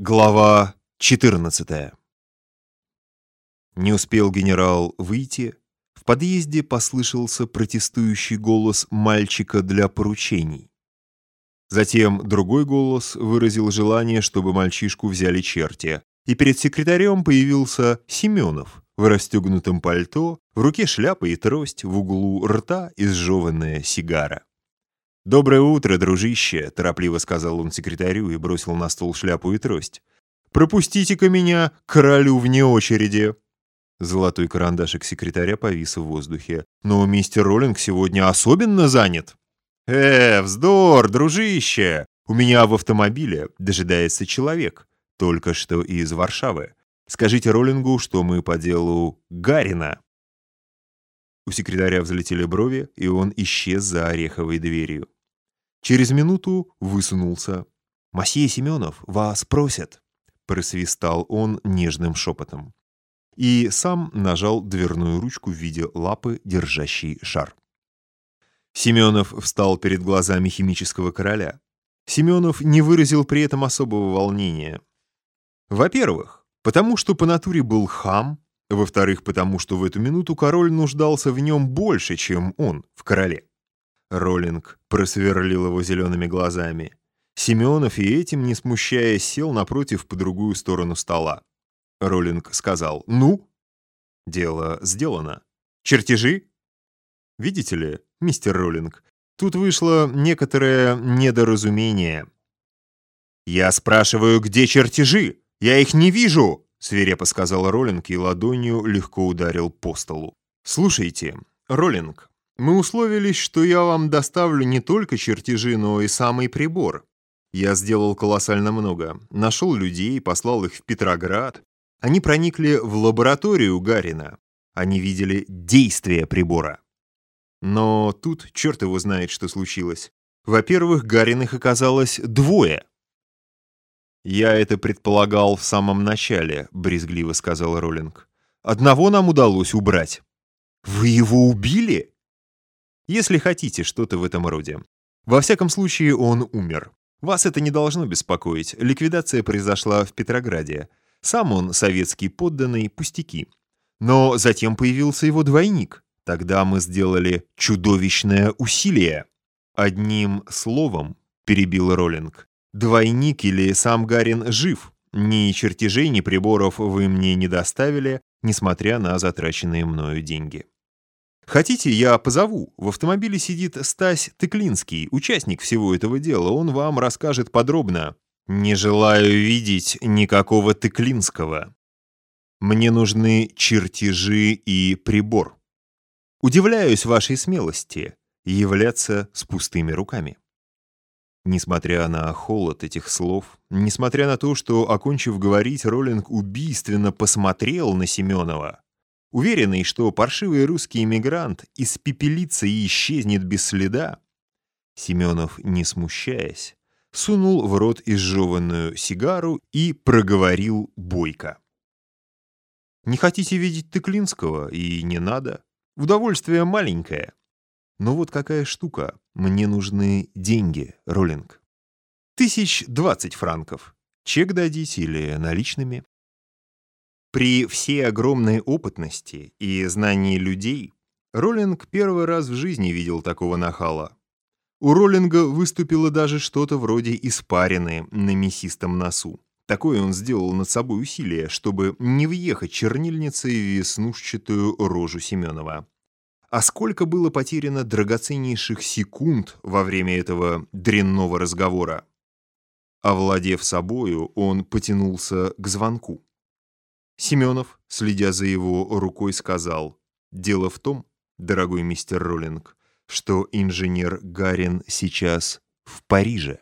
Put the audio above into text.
Глава 14 Не успел генерал выйти, в подъезде послышался протестующий голос мальчика для поручений. Затем другой голос выразил желание, чтобы мальчишку взяли черти, и перед секретарем появился Семенов в расстегнутом пальто, в руке шляпа и трость, в углу рта изжеванная сигара. «Доброе утро, дружище», — торопливо сказал он секретарю и бросил на стол шляпу и трость. «Пропустите-ка меня, королю вне очереди». Золотой карандашик секретаря повис в воздухе. «Но мистер Роллинг сегодня особенно занят». «Э, вздор, дружище! У меня в автомобиле дожидается человек, только что из Варшавы. Скажите Роллингу, что мы по делу Гарина». У секретаря взлетели брови, и он исчез за ореховой дверью. Через минуту высунулся. «Масье Семенов, вас просят!» просвистал он нежным шепотом. И сам нажал дверную ручку в виде лапы, держащей шар. Семенов встал перед глазами химического короля. Семенов не выразил при этом особого волнения. Во-первых, потому что по натуре был хам, во-вторых, потому что в эту минуту король нуждался в нем больше, чем он в короле. Роллинг просверлил его зелеными глазами. Семенов и этим, не смущаясь, сел напротив по другую сторону стола. Роллинг сказал «Ну?» «Дело сделано. Чертежи?» «Видите ли, мистер Роллинг, тут вышло некоторое недоразумение». «Я спрашиваю, где чертежи? Я их не вижу!» свирепо сказал Роллинг и ладонью легко ударил по столу. «Слушайте, Роллинг, мы условились, что я вам доставлю не только чертежи, но и самый прибор. Я сделал колоссально много. Нашел людей, послал их в Петроград. Они проникли в лабораторию Гарина. Они видели действие прибора. Но тут черт его знает, что случилось. Во-первых, Гариных оказалось двое. «Я это предполагал в самом начале», — брезгливо сказал Роллинг. «Одного нам удалось убрать». «Вы его убили?» Если хотите, что-то в этом роде. Во всяком случае, он умер. Вас это не должно беспокоить. Ликвидация произошла в Петрограде. Сам он советский подданный, пустяки. Но затем появился его двойник. Тогда мы сделали чудовищное усилие. Одним словом, перебил Роллинг, двойник или сам Гарин жив. Ни чертежей, ни приборов вы мне не доставили, несмотря на затраченные мною деньги. Хотите, я позову. В автомобиле сидит Стась Тыклинский, участник всего этого дела. Он вам расскажет подробно. Не желаю видеть никакого Тыклинского. Мне нужны чертежи и прибор. Удивляюсь вашей смелости являться с пустыми руками. Несмотря на холод этих слов, несмотря на то, что, окончив говорить, Роллинг убийственно посмотрел на Семенова, Уверенный, что паршивый русский эмигрант испепелится и исчезнет без следа, Семенов, не смущаясь, сунул в рот изжеванную сигару и проговорил бойко. «Не хотите видеть Тыклинского? И не надо. Удовольствие маленькое. Но вот какая штука. Мне нужны деньги, Роллинг. Тысяч двадцать франков. Чек дадите или наличными?» При всей огромной опытности и знании людей Роллинг первый раз в жизни видел такого нахала. У Роллинга выступило даже что-то вроде испарины на мясистом носу. Такое он сделал над собой усилие, чтобы не въехать чернильницей в веснушчатую рожу Семенова. А сколько было потеряно драгоценнейших секунд во время этого дрянного разговора. Овладев собою, он потянулся к звонку. Семенов, следя за его рукой, сказал, «Дело в том, дорогой мистер Роллинг, что инженер Гарин сейчас в Париже».